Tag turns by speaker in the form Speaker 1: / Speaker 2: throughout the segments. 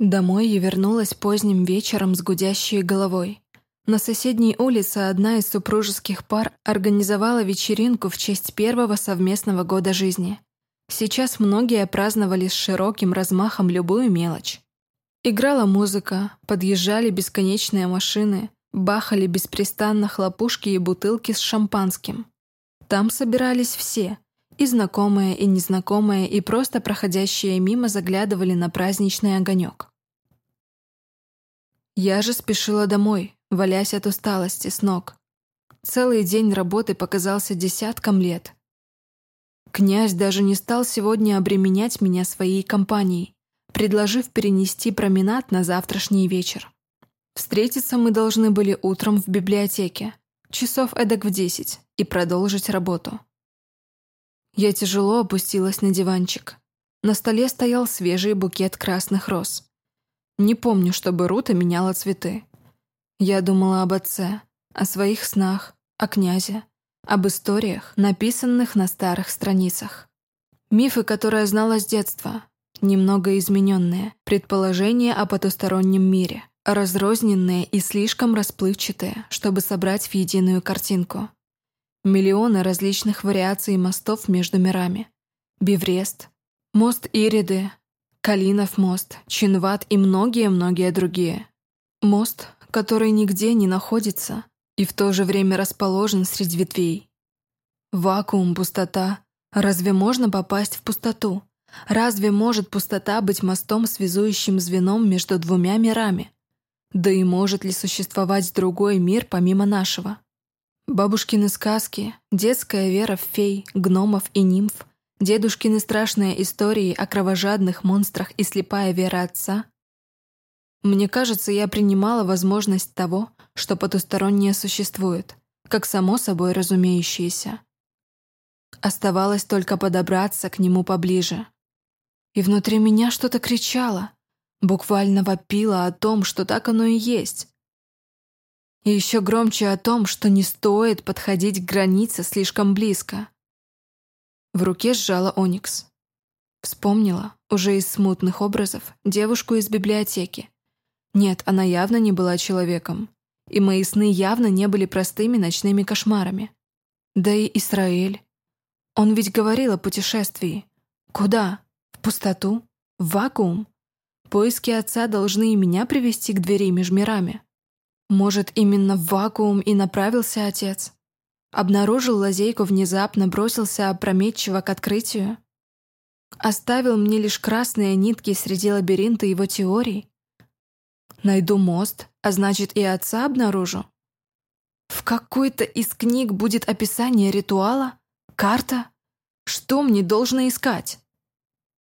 Speaker 1: Домой я вернулась поздним вечером с гудящей головой. На соседней улице одна из супружеских пар организовала вечеринку в честь первого совместного года жизни. Сейчас многие праздновали с широким размахом любую мелочь. Играла музыка, подъезжали бесконечные машины, бахали беспрестанно хлопушки и бутылки с шампанским. Там собирались все, и знакомые, и незнакомые, и просто проходящие мимо заглядывали на праздничный огонек. Я же спешила домой, валясь от усталости с ног. Целый день работы показался десятком лет. Князь даже не стал сегодня обременять меня своей компанией, предложив перенести променад на завтрашний вечер. Встретиться мы должны были утром в библиотеке, часов эдак в десять, и продолжить работу. Я тяжело опустилась на диванчик. На столе стоял свежий букет красных роз. Не помню, чтобы Рута меняла цветы. Я думала об отце, о своих снах, о князе, об историях, написанных на старых страницах. Мифы, которые знала с детства, немного измененные, предположения о потустороннем мире, разрозненные и слишком расплывчатые, чтобы собрать в единую картинку. Миллионы различных вариаций мостов между мирами. Биврест, мост Ириды, Калинов мост, Чинват и многие-многие другие. Мост, который нигде не находится и в то же время расположен среди ветвей. Вакуум, пустота. Разве можно попасть в пустоту? Разве может пустота быть мостом, связующим звеном между двумя мирами? Да и может ли существовать другой мир помимо нашего? Бабушкины сказки, детская вера в фей, гномов и нимф, дедушкины страшные истории о кровожадных монстрах и слепая вера отца. Мне кажется, я принимала возможность того, что потустороннее существует, как само собой разумеющееся. Оставалось только подобраться к нему поближе. И внутри меня что-то кричало, буквально вопило о том, что так оно и есть, и еще громче о том, что не стоит подходить к границе слишком близко. В руке сжала Оникс. Вспомнила, уже из смутных образов, девушку из библиотеки. Нет, она явно не была человеком. И мои сны явно не были простыми ночными кошмарами. Да и Исраэль. Он ведь говорил о путешествии. Куда? В пустоту? В вакуум? Поиски отца должны и меня привести к двери между мирами. Может, именно в вакуум и направился отец? Обнаружил лазейку внезапно, бросился опрометчиво к открытию? Оставил мне лишь красные нитки среди лабиринта его теорий? Найду мост, а значит и отца обнаружу? В какой-то из книг будет описание ритуала? Карта? Что мне должно искать?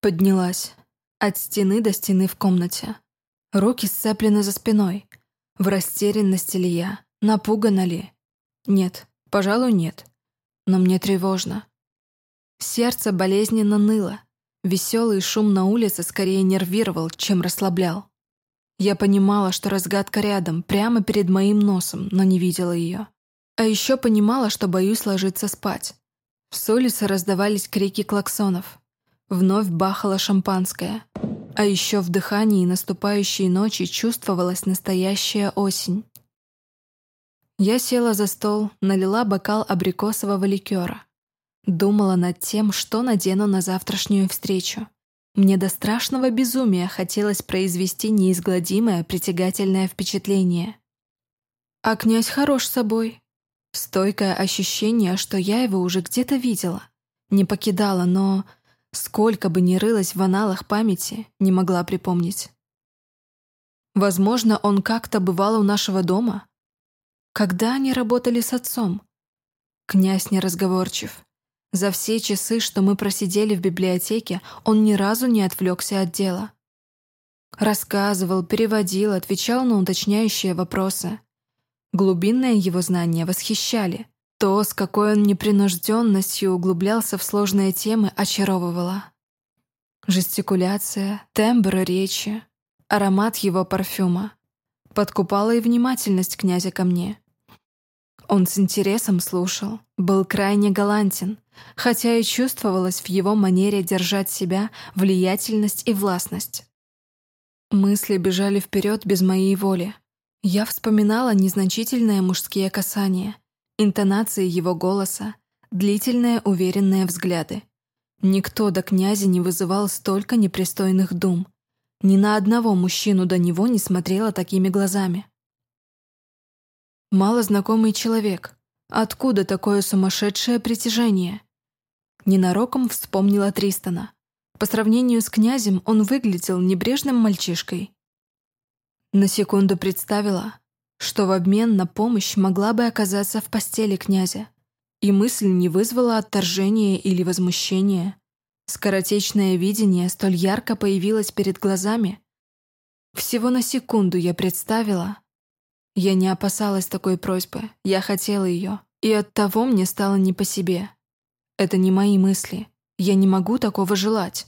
Speaker 1: Поднялась. От стены до стены в комнате. Руки сцеплены за спиной. В растерянности ли я? Напугана ли? Нет, пожалуй, нет. Но мне тревожно. Сердце болезненно ныло. Веселый шум на улице скорее нервировал, чем расслаблял. Я понимала, что разгадка рядом, прямо перед моим носом, но не видела ее. А еще понимала, что боюсь ложиться спать. С улицы раздавались крики клаксонов. Вновь бахало шампанское. А еще в дыхании наступающей ночи чувствовалась настоящая осень. Я села за стол, налила бокал абрикосового ликера. Думала над тем, что надену на завтрашнюю встречу. Мне до страшного безумия хотелось произвести неизгладимое притягательное впечатление. А князь хорош собой. Стойкое ощущение, что я его уже где-то видела. Не покидала, но Сколько бы ни рылась в аналах памяти, не могла припомнить. Возможно, он как-то бывал у нашего дома. Когда они работали с отцом? Князь неразговорчив. За все часы, что мы просидели в библиотеке, он ни разу не отвлекся от дела. Рассказывал, переводил, отвечал на уточняющие вопросы. Глубинные его знания восхищали. То, с какой он непринужденностью углублялся в сложные темы, очаровывало. Жестикуляция, тембр речи, аромат его парфюма. Подкупала и внимательность князя ко мне. Он с интересом слушал, был крайне галантен, хотя и чувствовалась в его манере держать себя влиятельность и властность. Мысли бежали вперед без моей воли. Я вспоминала незначительные мужские касания, интонации его голоса, длительные уверенные взгляды. Никто до князя не вызывал столько непристойных дум. Ни на одного мужчину до него не смотрела такими глазами. Малознакомый человек. Откуда такое сумасшедшее притяжение? Ненароком вспомнила Тристона. По сравнению с князем он выглядел небрежным мальчишкой. На секунду представила, что в обмен на помощь могла бы оказаться в постели князя. И мысль не вызвала отторжения или возмущения. Скоротечное видение столь ярко появилось перед глазами. Всего на секунду я представила. Я не опасалась такой просьбы, я хотела ее, и оттого мне стало не по себе. Это не мои мысли, я не могу такого желать.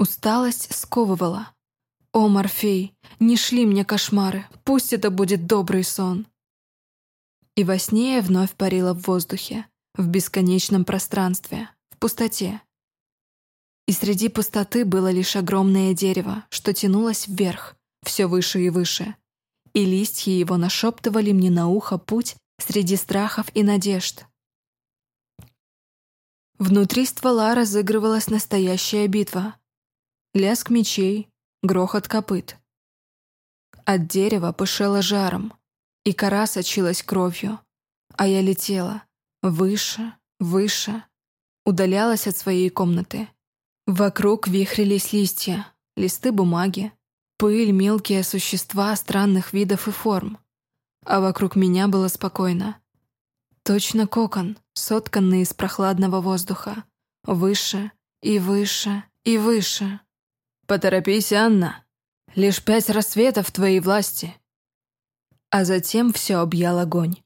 Speaker 1: Усталость сковывала. «О, Морфей, не шли мне кошмары, пусть это будет добрый сон». И во сне я вновь парила в воздухе, в бесконечном пространстве, в пустоте. И среди пустоты было лишь огромное дерево, что тянулось вверх, все выше и выше. И листья его нашептывали мне на ухо путь среди страхов и надежд. Внутри ствола разыгрывалась настоящая битва. Лязг мечей, грохот копыт. От дерева пышело жаром, и кора сочилась кровью, а я летела выше, выше, удалялась от своей комнаты. Вокруг вихрились листья, листы бумаги, пыль, мелкие существа странных видов и форм. А вокруг меня было спокойно. Точно кокон, сотканный из прохладного воздуха. Выше и выше и выше. «Поторопись, Анна! Лишь пять рассветов в твоей власти!» А затем все объял огонь.